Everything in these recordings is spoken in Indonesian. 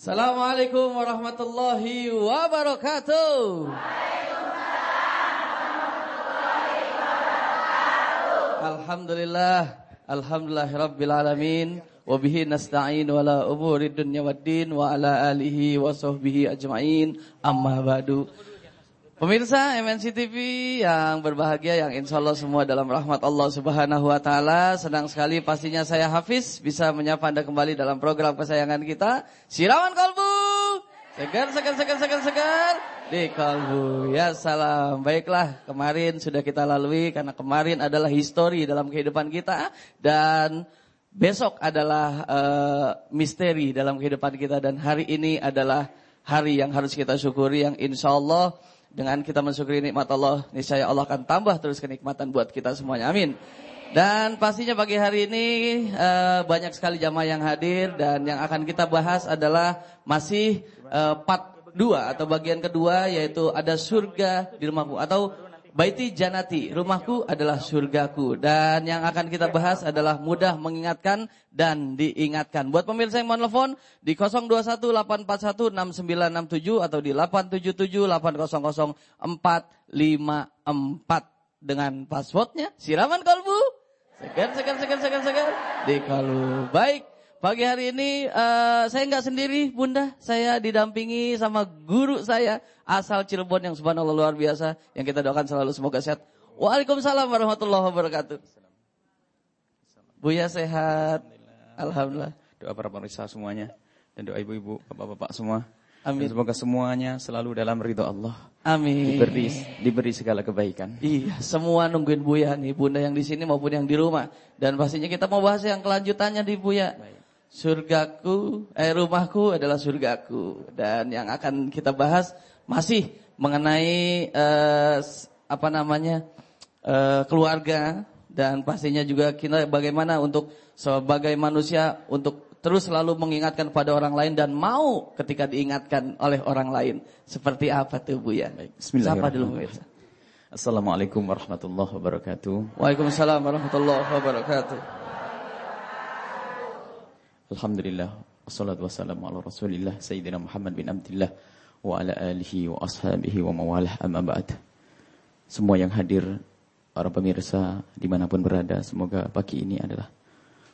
Assalamualaikum warahmatullahi wabarakatuh. Alhamdulillah, alhamdulillah rabbil alamin. Wabihi nasta'in wala umuri dunya waddin wa ala alihi wa sahbihi ajma'in. Amma ba'du. Pemirsa MNC TV yang berbahagia yang insya Allah semua dalam rahmat Allah Subhanahu Wa Taala senang sekali pastinya saya Hafiz bisa menyapa anda kembali dalam program kesayangan kita. Siraman Kolbu segar segar segar segar segar. Di Kolbu ya salam. Baiklah kemarin sudah kita lalui karena kemarin adalah histori dalam kehidupan kita dan besok adalah uh, misteri dalam kehidupan kita dan hari ini adalah hari yang harus kita syukuri yang insya Allah dengan kita mensyukuri nikmat Allah, niscaya Allah akan tambah terus kenikmatan buat kita semuanya. Amin. Dan pastinya pagi hari ini uh, banyak sekali jamaah yang hadir dan yang akan kita bahas adalah masih uh, part 2 atau bagian kedua yaitu ada surga di rumahmu atau Baiti Janati, rumahku adalah surgaku. Dan yang akan kita bahas adalah mudah mengingatkan dan diingatkan. Buat pemirsa yang mau telepon di 0218416967 atau di 877800454 dengan passwordnya siraman kalbu. Segan, segan, segan, segan, segan. Di kalbu. Baik. Pagi hari ini uh, saya nggak sendiri, Bunda. Saya didampingi sama guru saya asal Cirebon yang subhanallah luar biasa yang kita doakan selalu semoga sehat. Waalaikumsalam warahmatullahi wabarakatuh. Buya sehat. Alhamdulillah. Doa para pemirsa semuanya dan doa ibu-ibu, bapak-bapak semua. Amin. Dan semoga semuanya selalu dalam ridho Allah. Amin. Diberi diberi segala kebaikan. Iya, semua nungguin Buya nih, Bunda yang di sini maupun yang di rumah. Dan pastinya kita mau bahas yang kelanjutannya di Buya. Baik surgaku, eh rumahku adalah surgaku. Dan yang akan kita bahas masih mengenai eh, apa namanya eh, keluarga dan pastinya juga kita bagaimana untuk sebagai manusia untuk terus selalu mengingatkan pada orang lain dan mau ketika diingatkan oleh orang lain. Seperti apa tuh Bu ya? Bismillahirrahmanirrahim. Assalamualaikum warahmatullahi wabarakatuh. Waalaikumsalam warahmatullahi wabarakatuh. Alhamdulillah Wassalatu wassalamu ala rasulillah Sayyidina Muhammad bin Abdullah Wa ala alihi wa ashabihi wa mawalah amma ba'd. Semua yang hadir Para pemirsa di mana pun berada Semoga pagi ini adalah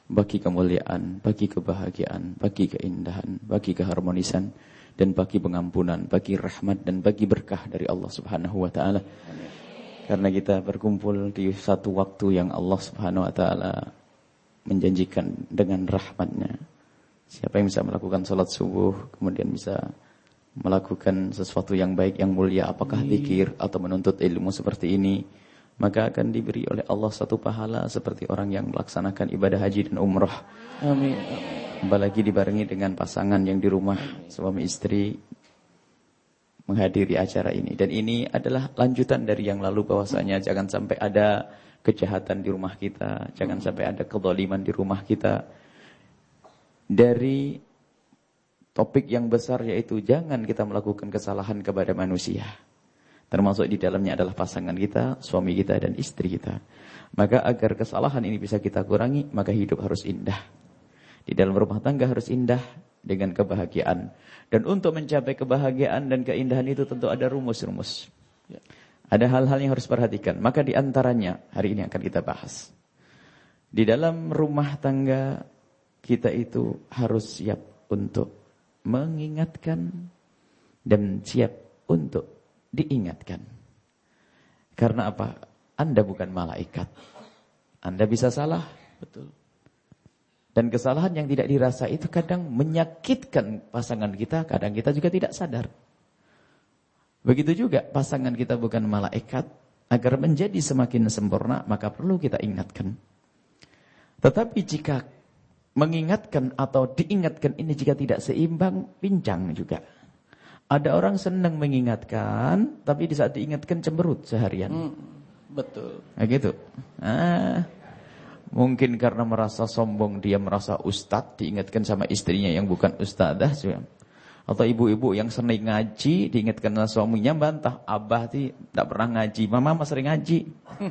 Bagi kemuliaan, bagi kebahagiaan Bagi keindahan, bagi keharmonisan Dan bagi pengampunan Bagi rahmat dan bagi berkah dari Allah subhanahu wa ta'ala. Karena kita berkumpul di satu waktu yang Allah subhanahu wa ta'ala menjanjikan dengan rahmatnya. Siapa yang bisa melakukan sholat subuh, kemudian bisa melakukan sesuatu yang baik, yang mulia, apakah zikir atau menuntut ilmu seperti ini, maka akan diberi oleh Allah satu pahala seperti orang yang melaksanakan ibadah haji dan umrah. Amin. Apalagi dibarengi dengan pasangan yang di rumah, suami istri menghadiri acara ini. Dan ini adalah lanjutan dari yang lalu bahwasanya jangan sampai ada kejahatan di rumah kita, jangan sampai ada kedoliman di rumah kita. Dari topik yang besar yaitu jangan kita melakukan kesalahan kepada manusia. Termasuk di dalamnya adalah pasangan kita, suami kita dan istri kita. Maka agar kesalahan ini bisa kita kurangi, maka hidup harus indah. Di dalam rumah tangga harus indah dengan kebahagiaan. Dan untuk mencapai kebahagiaan dan keindahan itu tentu ada rumus-rumus. Ada hal-hal yang harus perhatikan. Maka di antaranya hari ini akan kita bahas. Di dalam rumah tangga kita itu harus siap untuk mengingatkan dan siap untuk diingatkan. Karena apa? Anda bukan malaikat. Anda bisa salah. Betul. Dan kesalahan yang tidak dirasa itu kadang menyakitkan pasangan kita, kadang kita juga tidak sadar. Begitu juga pasangan kita bukan malaikat, agar menjadi semakin sempurna maka perlu kita ingatkan. Tetapi jika mengingatkan atau diingatkan ini jika tidak seimbang, pincang juga. Ada orang senang mengingatkan, tapi di saat diingatkan cemberut seharian. Hmm, betul. Nah, gitu. Ah, mungkin karena merasa sombong, dia merasa ustadz, diingatkan sama istrinya yang bukan ustadzah. Atau ibu-ibu yang sering ngaji, diingatkan suaminya bantah, abah sih tidak pernah ngaji, mama mah sering ngaji.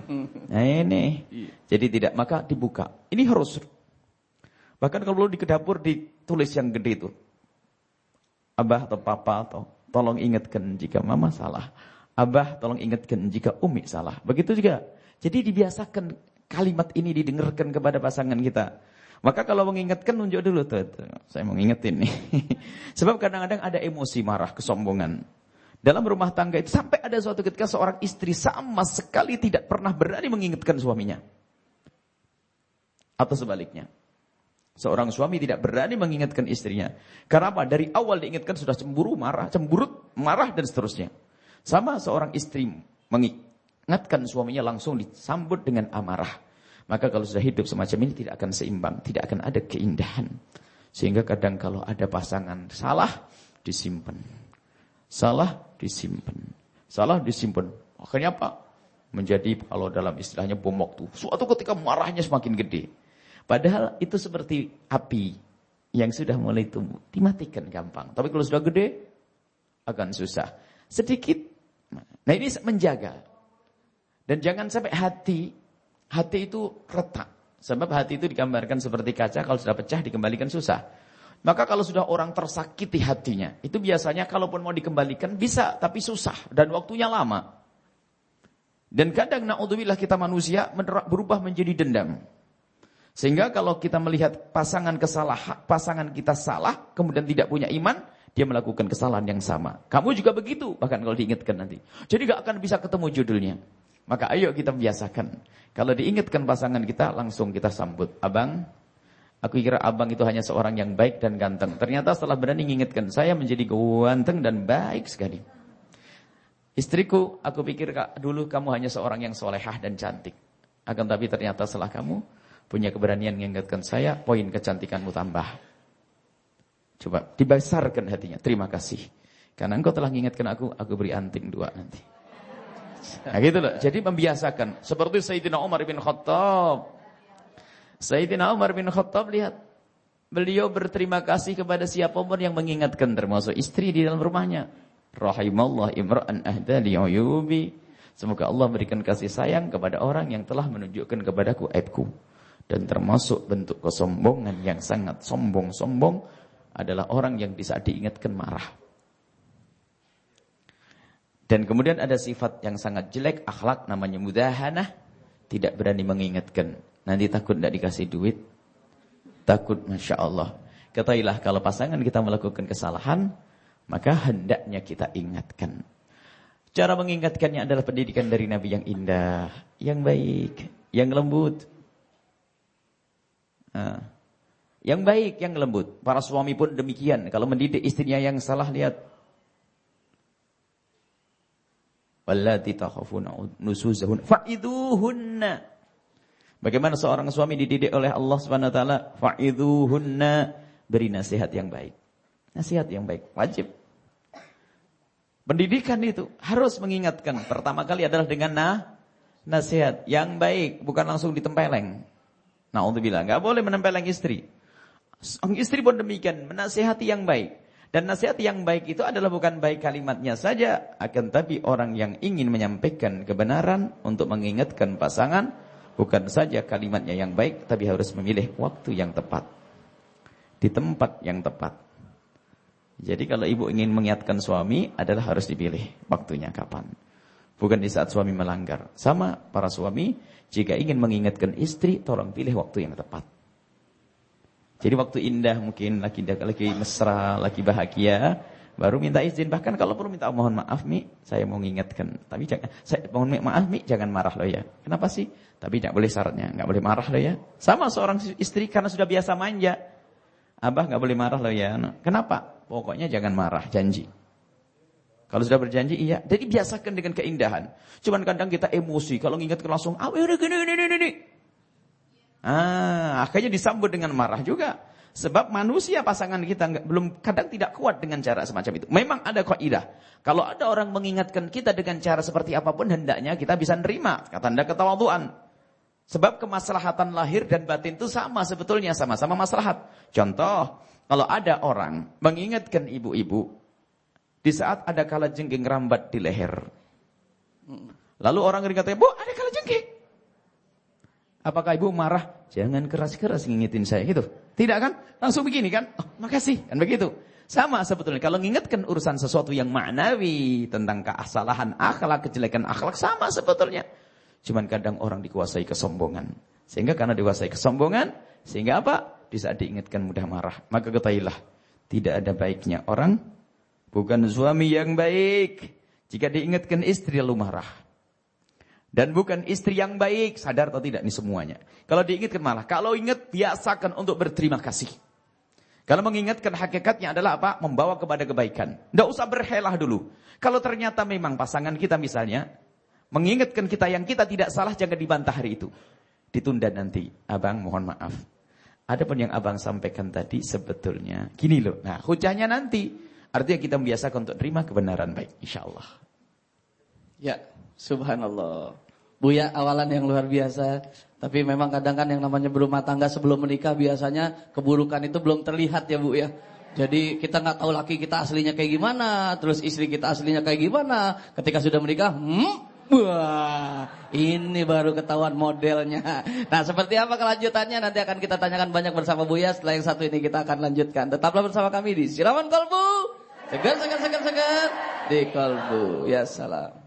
Nah ini, iya. jadi tidak, maka dibuka. Ini harus. Bahkan kalau di dapur ditulis yang gede itu. Abah atau papa atau tolong ingatkan jika mama salah. Abah tolong ingatkan jika umi salah. Begitu juga. Jadi dibiasakan kalimat ini didengarkan kepada pasangan kita. Maka kalau mengingatkan nunjuk dulu tuh, tuh. saya mau nih. Sebab kadang-kadang ada emosi marah, kesombongan. Dalam rumah tangga itu sampai ada suatu ketika seorang istri sama sekali tidak pernah berani mengingatkan suaminya. Atau sebaliknya. Seorang suami tidak berani mengingatkan istrinya. Karena apa? Dari awal diingatkan sudah cemburu, marah, cemburut, marah dan seterusnya. Sama seorang istri mengingatkan suaminya langsung disambut dengan amarah. Maka kalau sudah hidup semacam ini tidak akan seimbang, tidak akan ada keindahan. Sehingga kadang kalau ada pasangan salah, disimpan. Salah, disimpan. Salah, disimpan. Akhirnya apa? Menjadi kalau dalam istilahnya bom waktu. Suatu ketika marahnya semakin gede. Padahal itu seperti api yang sudah mulai tumbuh. Dimatikan gampang. Tapi kalau sudah gede, akan susah. Sedikit. Nah ini menjaga. Dan jangan sampai hati, hati itu retak. Sebab hati itu digambarkan seperti kaca, kalau sudah pecah dikembalikan susah. Maka kalau sudah orang tersakiti hatinya, itu biasanya kalaupun mau dikembalikan bisa, tapi susah dan waktunya lama. Dan kadang naudzubillah kita manusia berubah menjadi dendam. Sehingga kalau kita melihat pasangan kesalahan, pasangan kita salah, kemudian tidak punya iman, dia melakukan kesalahan yang sama. Kamu juga begitu, bahkan kalau diingatkan nanti. Jadi gak akan bisa ketemu judulnya. Maka ayo kita biasakan. Kalau diingatkan pasangan kita, langsung kita sambut. Abang, aku kira abang itu hanya seorang yang baik dan ganteng. Ternyata setelah berani mengingatkan, saya menjadi ganteng dan baik sekali. Istriku, aku pikir dulu kamu hanya seorang yang solehah dan cantik. Akan tapi ternyata setelah kamu punya keberanian mengingatkan saya, poin kecantikanmu tambah. Coba dibesarkan hatinya. Terima kasih. Karena engkau telah mengingatkan aku, aku beri anting dua nanti. Nah gitu loh. Jadi membiasakan. Seperti Sayyidina Umar bin Khattab. Sayyidina Umar bin Khattab lihat. Beliau berterima kasih kepada siapa pun yang mengingatkan termasuk istri di dalam rumahnya. Rahimallah imra'an ahdali uyubi. Semoga Allah berikan kasih sayang kepada orang yang telah menunjukkan kepadaku aibku. Dan termasuk bentuk kesombongan yang sangat sombong-sombong adalah orang yang bisa diingatkan marah. Dan kemudian ada sifat yang sangat jelek, akhlak namanya mudahanah, tidak berani mengingatkan. Nanti takut tidak dikasih duit, takut Masya Allah. Katailah kalau pasangan kita melakukan kesalahan, maka hendaknya kita ingatkan. Cara mengingatkannya adalah pendidikan dari Nabi yang indah, yang baik, yang lembut, Nah, yang baik, yang lembut. Para suami pun demikian. Kalau mendidik istrinya yang salah, lihat. Wallati takhafuna nusuzahun fa'iduhunna. Bagaimana seorang suami dididik oleh Allah Subhanahu wa taala? Fa'iduhunna. Beri nasihat yang baik. Nasihat yang baik wajib. Pendidikan itu harus mengingatkan. Pertama kali adalah dengan nah, nasihat yang baik, bukan langsung ditempeleng. Na'udzubillah. Nggak boleh menempeleng istri. Istri pun demikian. Menasihati yang baik. Dan nasihat yang baik itu adalah bukan baik kalimatnya saja. Akan tapi orang yang ingin menyampaikan kebenaran untuk mengingatkan pasangan. Bukan saja kalimatnya yang baik. Tapi harus memilih waktu yang tepat. Di tempat yang tepat. Jadi kalau ibu ingin mengingatkan suami adalah harus dipilih waktunya kapan. Bukan di saat suami melanggar. Sama para suami jika ingin mengingatkan istri, tolong pilih waktu yang tepat. Jadi waktu indah mungkin lagi lagi mesra, lagi bahagia, baru minta izin. Bahkan kalau perlu minta mohon maaf Mi, saya mau mengingatkan. Tapi jangan, saya mohon maaf Mi, jangan marah loh ya. Kenapa sih? Tapi tidak boleh syaratnya, nggak boleh marah loh ya. Sama seorang istri karena sudah biasa manja. Abah nggak boleh marah loh ya. Kenapa? Pokoknya jangan marah, janji. Kalau sudah berjanji, iya. Jadi biasakan dengan keindahan. Cuman kadang kita emosi. Kalau nginget langsung, ah ini, gini, gini, gini. Ah, akhirnya disambut dengan marah juga. Sebab manusia pasangan kita enggak, belum kadang tidak kuat dengan cara semacam itu. Memang ada kaidah. Kalau ada orang mengingatkan kita dengan cara seperti apa pun hendaknya kita bisa nerima. Kata anda ketawaduan. Sebab kemaslahatan lahir dan batin itu sama sebetulnya sama-sama maslahat. Contoh, kalau ada orang mengingatkan ibu-ibu di saat ada kala jengking rambat di leher. Lalu orang katanya, Bu ada kala jengking. Apakah ibu marah? Jangan keras-keras ngingetin saya gitu. Tidak kan? Langsung begini kan? Oh, makasih. Kan begitu. Sama sebetulnya. Kalau mengingatkan urusan sesuatu yang maknawi. Tentang keasalahan akhlak, kejelekan akhlak. Sama sebetulnya. Cuman kadang orang dikuasai kesombongan. Sehingga karena dikuasai kesombongan. Sehingga apa? Di saat diingatkan mudah marah. Maka ketahuilah. Tidak ada baiknya orang. Bukan suami yang baik. Jika diingatkan istri lalu marah. Dan bukan istri yang baik, sadar atau tidak ini semuanya. Kalau diingatkan malah, kalau ingat biasakan untuk berterima kasih. Kalau mengingatkan hakikatnya adalah apa? Membawa kepada kebaikan. Tidak usah berhelah dulu. Kalau ternyata memang pasangan kita misalnya, mengingatkan kita yang kita tidak salah, jangan dibantah hari itu. Ditunda nanti. Abang mohon maaf. Ada pun yang abang sampaikan tadi sebetulnya, gini loh. Nah hujahnya nanti. Artinya kita membiasakan untuk terima kebenaran baik. Insya Allah. Ya, subhanallah. Buya awalan yang luar biasa. Tapi memang kadang kan yang namanya berumah tangga sebelum menikah biasanya keburukan itu belum terlihat ya Bu ya. Jadi kita nggak tahu laki kita aslinya kayak gimana, terus istri kita aslinya kayak gimana. Ketika sudah menikah, hmm, Wah, ini baru ketahuan modelnya. Nah, seperti apa kelanjutannya nanti akan kita tanyakan banyak bersama Buya. Setelah yang satu ini kita akan lanjutkan. Tetaplah bersama kami di Siraman Kolbu. Segar, segar, segar, segar. Di Kolbu. Ya salam.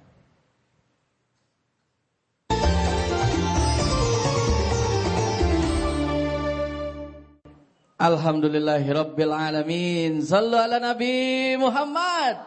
Alhamdulillahirabbil alamin. Ala Nabi Muhammad.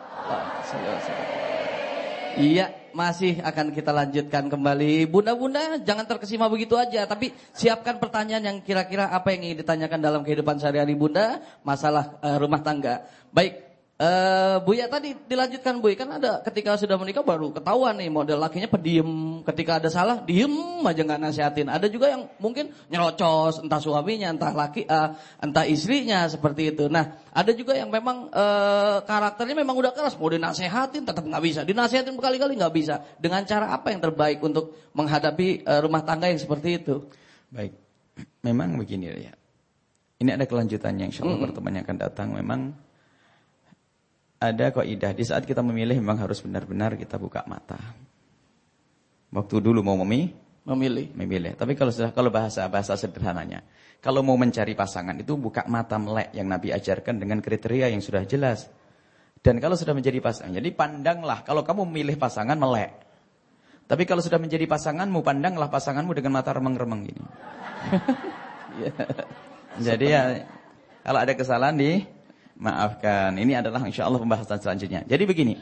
Iya, masih akan kita lanjutkan kembali. Bunda-bunda, jangan terkesima begitu aja, tapi siapkan pertanyaan yang kira-kira apa yang ingin ditanyakan dalam kehidupan sehari-hari Bunda, masalah uh, rumah tangga. Baik, Uh, Buya tadi dilanjutkan Buya. Kan ada ketika sudah menikah baru ketahuan nih model lakinya pediem. Ketika ada salah diem aja nggak nasihatin. Ada juga yang mungkin nyerocos entah suaminya entah laki uh, entah istrinya seperti itu. Nah ada juga yang memang uh, karakternya memang udah keras. Mau dinasehatin tetap nggak bisa. Dinasehatin berkali-kali nggak bisa. Dengan cara apa yang terbaik untuk menghadapi uh, rumah tangga yang seperti itu? Baik. Memang begini ya ini ada kelanjutannya. Insya Allah mm -hmm. pertemuan yang akan datang memang ada kaidah di saat kita memilih memang harus benar-benar kita buka mata. Waktu dulu mau memilih, memilih, memilih. Tapi kalau sudah kalau bahasa bahasa sederhananya, kalau mau mencari pasangan itu buka mata melek yang Nabi ajarkan dengan kriteria yang sudah jelas. Dan kalau sudah menjadi pasangan, jadi pandanglah kalau kamu memilih pasangan melek. Tapi kalau sudah menjadi pasanganmu, pandanglah pasanganmu dengan mata remeng-remeng gini. Jadi ya kalau ada kesalahan di maafkan. Ini adalah insya Allah pembahasan selanjutnya. Jadi begini,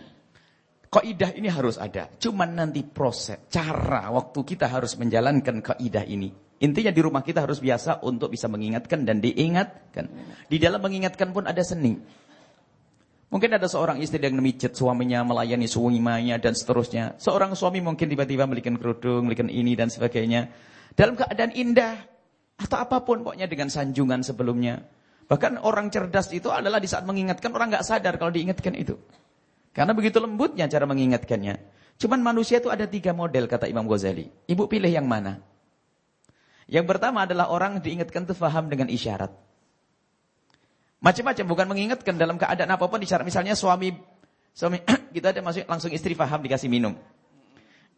kaidah ini harus ada. Cuman nanti proses, cara, waktu kita harus menjalankan kaidah ini. Intinya di rumah kita harus biasa untuk bisa mengingatkan dan diingatkan. Di dalam mengingatkan pun ada seni. Mungkin ada seorang istri yang memijet suaminya, melayani suaminya dan seterusnya. Seorang suami mungkin tiba-tiba membelikan kerudung, membelikan ini dan sebagainya. Dalam keadaan indah. Atau apa pun pokoknya dengan sanjungan sebelumnya. Bahkan orang cerdas itu adalah di saat mengingatkan orang nggak sadar kalau diingatkan itu. Karena begitu lembutnya cara mengingatkannya. Cuman manusia itu ada tiga model kata Imam Ghazali. Ibu pilih yang mana? Yang pertama adalah orang diingatkan itu faham dengan isyarat. Macam-macam bukan mengingatkan dalam keadaan apa pun isyarat. Misalnya suami suami kita ada masuk langsung istri faham dikasih minum.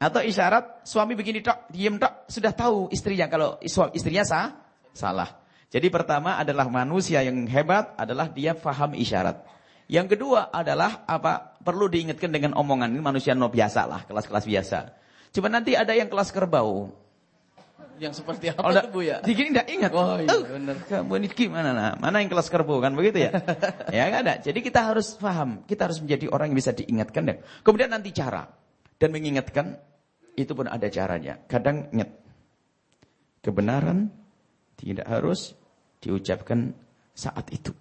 Atau isyarat suami begini tok, diem tok, sudah tahu istrinya kalau istrinya sah, salah. Jadi pertama adalah manusia yang hebat adalah dia faham isyarat. Yang kedua adalah apa? Perlu diingatkan dengan omongan ini manusia no biasa lah, kelas-kelas biasa. Cuma nanti ada yang kelas kerbau. Yang seperti apa oh, Bu ya? Dikini tidak ingat. Oh iya oh, benar. Kamu ini gimana nah? Mana yang kelas kerbau kan begitu ya? ya enggak ada. Jadi kita harus paham, kita harus menjadi orang yang bisa diingatkan dan kemudian nanti cara dan mengingatkan itu pun ada caranya. Kadang ingat kebenaran tidak harus diucapkan saat itu.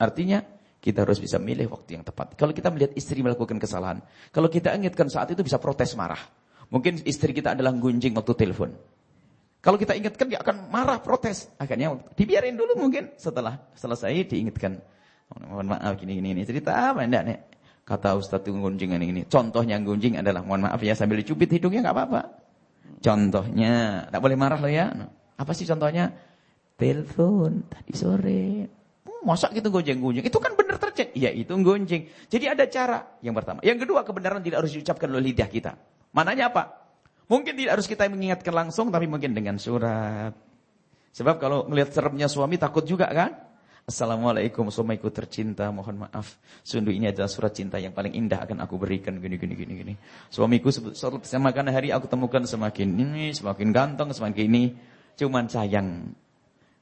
Artinya kita harus bisa milih waktu yang tepat. Kalau kita melihat istri melakukan kesalahan, kalau kita ingatkan saat itu bisa protes marah. Mungkin istri kita adalah gunjing waktu telepon. Kalau kita ingatkan dia akan marah protes. Akhirnya dibiarin dulu mungkin setelah selesai diingatkan. Mohon maaf gini gini ini cerita apa enggak nih? Kata Ustaz gunjing ini ini. Contohnya gunjing adalah mohon maaf ya sambil dicubit hidungnya nggak apa-apa. Contohnya, tak boleh marah loh ya. Apa sih contohnya? Telepon tadi sore. Oh, masa gitu gonjeng-gonjeng? Itu kan benar terjadi. Ya itu gonjeng. Jadi ada cara yang pertama. Yang kedua kebenaran tidak harus diucapkan oleh lidah kita. Mananya apa? Mungkin tidak harus kita mengingatkan langsung tapi mungkin dengan surat. Sebab kalau melihat seremnya suami takut juga kan? Assalamualaikum suamiku tercinta, mohon maaf. Sungguh ini adalah surat cinta yang paling indah akan aku berikan gini gini gini gini. Suamiku semakin hari aku temukan semakin ini, semakin ganteng, semakin ini. Cuman sayang.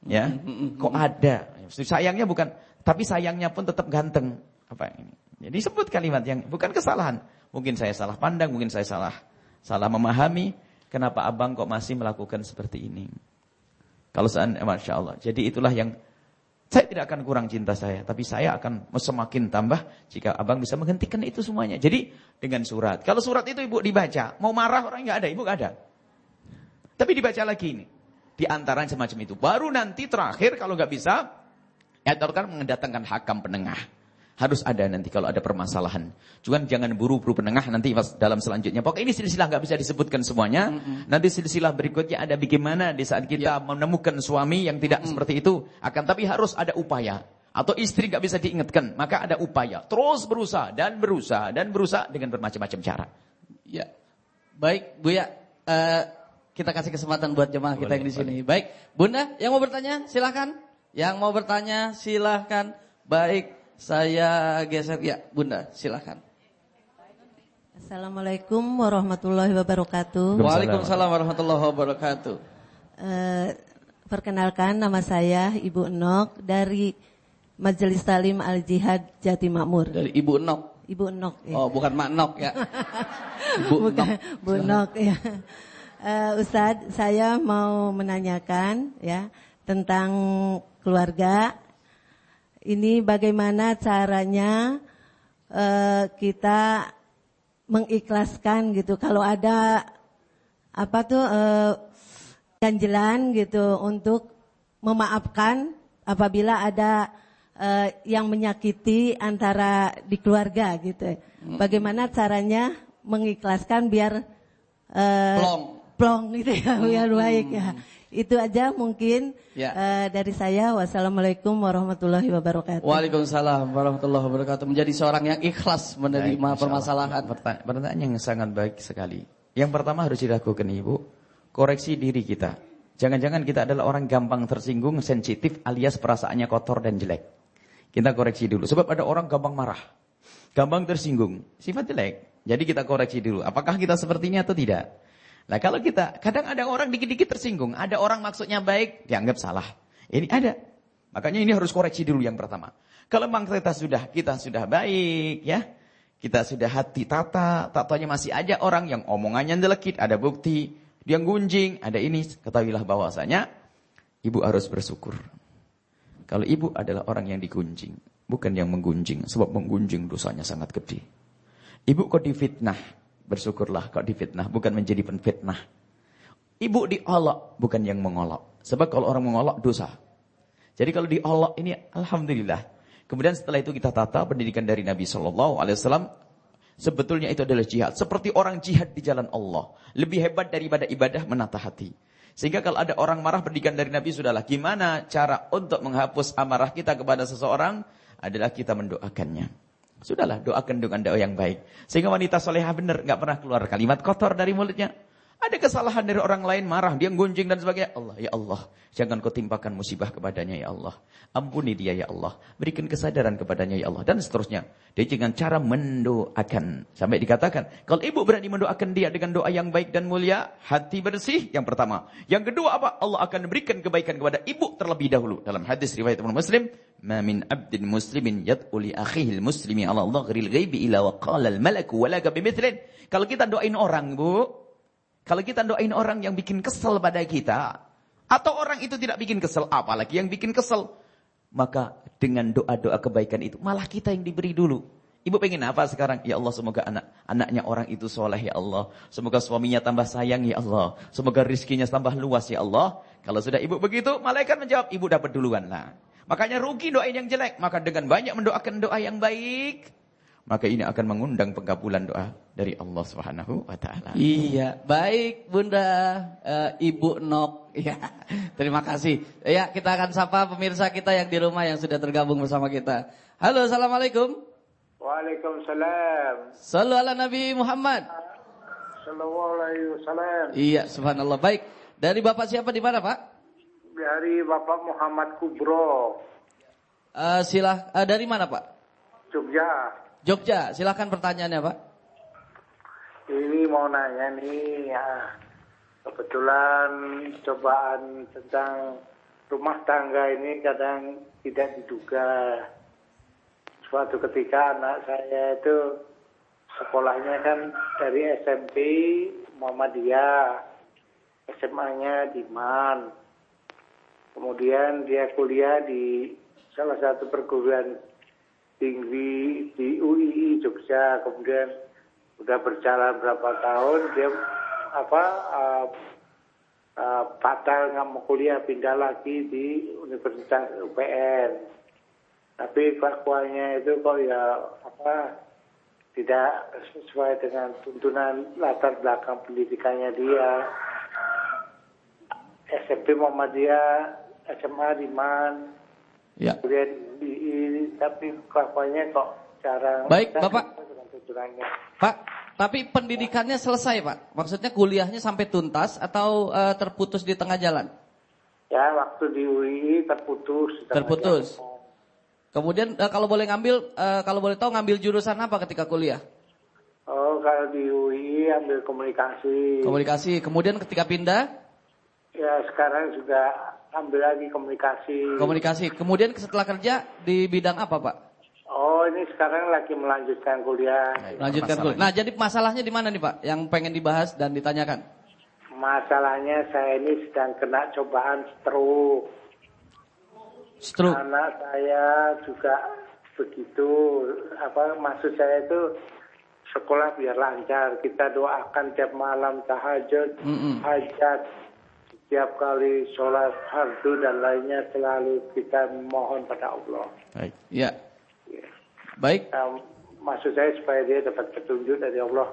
Ya. Kok ada? Sayangnya bukan tapi sayangnya pun tetap ganteng. Apa ini? Jadi sebut kalimat yang bukan kesalahan. Mungkin saya salah pandang, mungkin saya salah salah memahami kenapa abang kok masih melakukan seperti ini. Kalau seandainya, Masya Allah. Jadi itulah yang saya tidak akan kurang cinta saya, tapi saya akan semakin tambah jika abang bisa menghentikan itu semuanya. Jadi dengan surat. Kalau surat itu ibu dibaca, mau marah orang nggak ada, ibu nggak ada. Tapi dibaca lagi ini. Di antara semacam itu. Baru nanti terakhir kalau nggak bisa, ya kan mendatangkan hakam penengah. Harus ada nanti kalau ada permasalahan. Cuman jangan buru-buru penengah nanti dalam selanjutnya. Pokoknya ini silsilah nggak bisa disebutkan semuanya. Mm -hmm. Nanti silsilah berikutnya ada bagaimana di saat kita yeah. menemukan suami yang tidak mm -hmm. seperti itu. Akan tapi harus ada upaya. Atau istri nggak bisa diingatkan, maka ada upaya. Terus berusaha dan berusaha dan berusaha dengan bermacam-macam cara. Ya, baik Bu ya. Uh, kita kasih kesempatan buat jemaah kita yang di sini. Baik, Bunda, yang mau bertanya silahkan. Yang mau bertanya silahkan. Baik, saya geser ya, Bunda, silakan. Assalamualaikum warahmatullahi wabarakatuh. Waalaikumsalam warahmatullahi wabarakatuh. Uh, perkenalkan nama saya Ibu Enok dari Majelis Talim Al Jihad Jati Makmur. Dari Ibu Enok. Ibu Enok. Ya. Oh, bukan Mak Nok ya. Ibu bukan, Enok. Bu Enok ya. Uh, Ustadz, saya mau menanyakan ya tentang keluarga ini bagaimana caranya uh, kita mengikhlaskan gitu. Kalau ada apa tuh uh, ganjelan gitu untuk memaafkan apabila ada uh, yang menyakiti antara di keluarga gitu. Bagaimana caranya mengikhlaskan biar uh, plong plong gitu ya, biar baik ya. Itu aja mungkin ya. uh, dari saya. Wassalamualaikum warahmatullahi wabarakatuh. Waalaikumsalam warahmatullahi wabarakatuh. Menjadi seorang yang ikhlas menerima baik, permasalahan. Pertanyaan yang sangat baik sekali. Yang pertama harus dilakukan Ibu, koreksi diri kita. Jangan-jangan kita adalah orang gampang tersinggung, sensitif alias perasaannya kotor dan jelek. Kita koreksi dulu. Sebab ada orang gampang marah. Gampang tersinggung. Sifat jelek. Jadi kita koreksi dulu. Apakah kita seperti ini atau tidak? Nah kalau kita, kadang ada orang dikit-dikit tersinggung. Ada orang maksudnya baik, dianggap salah. Ini ada. Makanya ini harus koreksi dulu yang pertama. Kalau memang kita sudah, kita sudah baik ya. Kita sudah hati tata, tatanya masih aja orang yang omongannya jelekit, ada bukti. Dia gunjing, ada ini. Ketahuilah bahwasanya, ibu harus bersyukur. Kalau ibu adalah orang yang digunjing, bukan yang menggunjing. Sebab menggunjing dosanya sangat gede. Ibu kok difitnah, Bersyukurlah kau difitnah, bukan menjadi penfitnah. Ibu diolok, bukan yang mengolok. Sebab kalau orang mengolok, dosa. Jadi kalau diolok ini, Alhamdulillah. Kemudian setelah itu kita tata pendidikan dari Nabi Shallallahu Alaihi Wasallam. Sebetulnya itu adalah jihad. Seperti orang jihad di jalan Allah. Lebih hebat daripada ibadah menata hati. Sehingga kalau ada orang marah pendidikan dari Nabi sudahlah. Gimana cara untuk menghapus amarah kita kepada seseorang? Adalah kita mendoakannya. Sudahlah, doakan dengan doa yang baik. Sehingga wanita soleha benar, nggak pernah keluar kalimat kotor dari mulutnya. Ada kesalahan dari orang lain, marah, dia gunjing dan sebagainya. Allah, ya Allah, jangan kau timpakan musibah kepadanya, ya Allah. Ampuni dia, ya Allah. Berikan kesadaran kepadanya, ya Allah. Dan seterusnya. Dia dengan cara mendoakan. Sampai dikatakan, kalau ibu berani mendoakan dia dengan doa yang baik dan mulia, hati bersih, yang pertama. Yang kedua apa? Allah akan berikan kebaikan kepada ibu terlebih dahulu. Dalam hadis riwayat Muslim, Ma min abdin muslimin yad'u li akhihil muslimi ala ghairil ghaibi ila wa qala al malaku walaka bimithlin. Kalau kita doain orang, Bu, kalau kita doain orang yang bikin kesel pada kita, atau orang itu tidak bikin kesel, apalagi yang bikin kesel, maka dengan doa-doa kebaikan itu, malah kita yang diberi dulu. Ibu pengen apa sekarang? Ya Allah semoga anak anaknya orang itu soleh ya Allah. Semoga suaminya tambah sayang ya Allah. Semoga rizkinya tambah luas ya Allah. Kalau sudah ibu begitu, malaikat menjawab, ibu dapat duluan lah. Makanya rugi doain yang jelek. Maka dengan banyak mendoakan doa yang baik, maka ini akan mengundang pengkabulan doa dari Allah Subhanahu wa taala. Iya, baik Bunda uh, Ibu Nok. Ya. Terima kasih. Ya, kita akan sapa pemirsa kita yang di rumah yang sudah tergabung bersama kita. Halo, Assalamualaikum. Waalaikumsalam. Sallu ala Nabi Muhammad. Sallallahu alaihi wasallam. Iya, subhanallah. Baik. Dari Bapak siapa di mana, Pak? Dari Bapak Muhammad Kubro. Uh, silah uh, dari mana Pak? Jogja. Jogja. Silahkan pertanyaannya Pak. Ini mau nanya nih ya. Kebetulan cobaan tentang rumah tangga ini kadang tidak diduga. Suatu ketika anak saya itu sekolahnya kan dari SMP Muhammadiyah, SMA-nya di Man. Kemudian dia kuliah di salah satu perguruan tinggi di UII Jogja. Kemudian udah berjalan berapa tahun dia apa uh, uh, batal nggak mau kuliah pindah lagi di Universitas UPN. Tapi kelakuannya itu kok ya apa tidak sesuai dengan tuntunan latar belakang pendidikannya dia. SMP Muhammadiyah, SMA di Man, Ya. kemudian di, tapi kelakuannya kok jarang. Baik, Bapak. Pak, tapi pendidikannya selesai Pak? Maksudnya kuliahnya sampai tuntas atau uh, terputus di tengah jalan? Ya, waktu di UI terputus. di Terputus. jalan. Kemudian uh, kalau boleh ngambil, uh, kalau boleh tahu ngambil jurusan apa ketika kuliah? Oh, kalau di UI ambil komunikasi. Komunikasi. Kemudian ketika pindah, Ya, sekarang juga ambil lagi komunikasi. komunikasi. Kemudian setelah kerja di bidang apa Pak? Oh, ini sekarang lagi melanjutkan kuliah. Lanjutkan kuliah. Nah, jadi masalahnya di mana nih Pak? Yang pengen dibahas dan ditanyakan? Masalahnya saya ini sedang kena cobaan stroke. Stroke. Anak saya juga begitu. Apa maksud saya itu sekolah biar lancar. Kita doakan tiap malam tahajud, Mm-mm. hajat, setiap kali sholat fardu dan lainnya selalu kita mohon pada Allah. Baik. Ya. Ya. Baik. Nah, maksud saya supaya dia dapat petunjuk dari Allah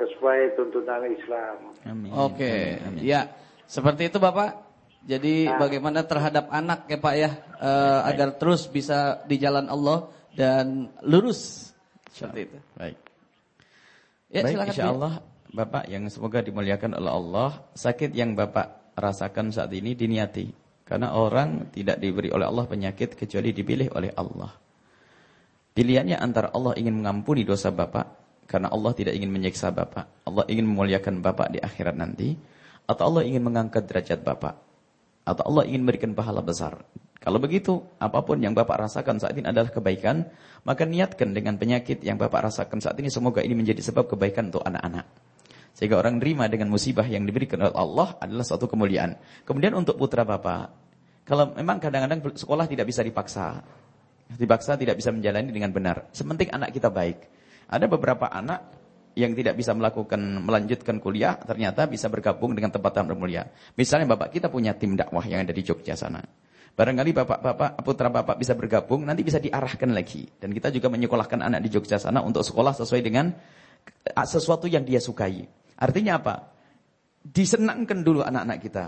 sesuai tuntunan Islam. Amin. Oke. Amin, amin. Ya. Seperti itu Bapak. Jadi Nah. bagaimana terhadap anak ya Pak ya eh, agar terus bisa di jalan Allah dan lurus. Seperti itu. Baik. Ya, Baik, silakan. insya. Allah Bapak yang semoga dimuliakan oleh Allah, sakit yang Bapak rasakan saat ini diniati. Karena orang tidak diberi oleh Allah penyakit kecuali dipilih oleh Allah. Pilihannya antara Allah ingin mengampuni dosa Bapak, karena Allah tidak ingin menyiksa Bapak. Allah ingin memuliakan Bapak di akhirat nanti. Atau Allah ingin mengangkat derajat Bapak. Atau Allah ingin memberikan pahala besar. Kalau begitu, apa pun yang Bapak rasakan saat ini adalah kebaikan, maka niatkan dengan penyakit yang Bapak rasakan saat ini, semoga ini menjadi sebab kebaikan untuk anak-anak. Sehingga orang nerima dengan musibah yang diberikan oleh Allah adalah suatu kemuliaan. Kemudian untuk putra Bapak, kalau memang kadang-kadang sekolah tidak bisa dipaksa, dipaksa tidak bisa menjalani dengan benar. Sementing anak kita baik. Ada beberapa anak yang tidak bisa melakukan melanjutkan kuliah ternyata bisa bergabung dengan tempat yang bermulia. Misalnya Bapak kita punya tim dakwah yang ada di Jogja sana. Barangkali bapak-bapak, putra bapak bisa bergabung, nanti bisa diarahkan lagi. Dan kita juga menyekolahkan anak di Jogja sana untuk sekolah sesuai dengan sesuatu yang dia sukai. Artinya apa? Disenangkan dulu anak-anak kita.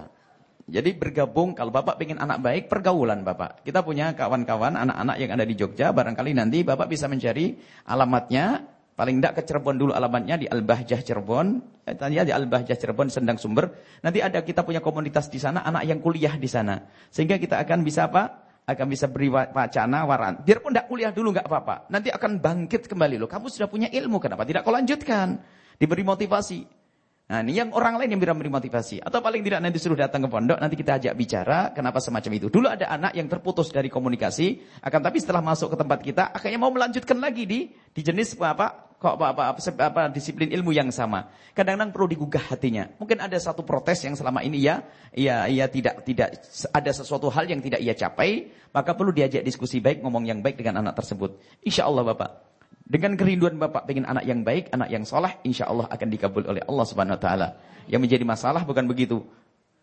Jadi bergabung, kalau bapak pengen anak baik, pergaulan bapak. Kita punya kawan-kawan, anak-anak yang ada di Jogja, barangkali nanti bapak bisa mencari alamatnya, paling tidak ke Cirebon dulu alamatnya, di Al-Bahjah Cirebon, eh, tanya di Al-Bahjah Cirebon, Sendang Sumber. Nanti ada kita punya komunitas di sana, anak yang kuliah di sana. Sehingga kita akan bisa apa? Akan bisa beri wa- wacana, waran. Biarpun tidak kuliah dulu nggak apa-apa. Nanti akan bangkit kembali loh. Kamu sudah punya ilmu, kenapa tidak kau lanjutkan? Diberi motivasi. Nah, ini yang orang lain yang memberi motivasi. Atau paling tidak nanti suruh datang ke pondok, nanti kita ajak bicara, kenapa semacam itu. Dulu ada anak yang terputus dari komunikasi, akan tapi setelah masuk ke tempat kita, akhirnya mau melanjutkan lagi di di jenis apa, kok apa, apa, apa, apa disiplin ilmu yang sama. Kadang-kadang perlu digugah hatinya. Mungkin ada satu protes yang selama ini ya, ia, ia tidak tidak ada sesuatu hal yang tidak ia capai, maka perlu diajak diskusi baik, ngomong yang baik dengan anak tersebut. Insya Allah Bapak. Dengan kerinduan Bapak pengen anak yang baik, anak yang soleh, insya Allah akan dikabul oleh Allah Subhanahu Wa Taala. Yang menjadi masalah bukan begitu.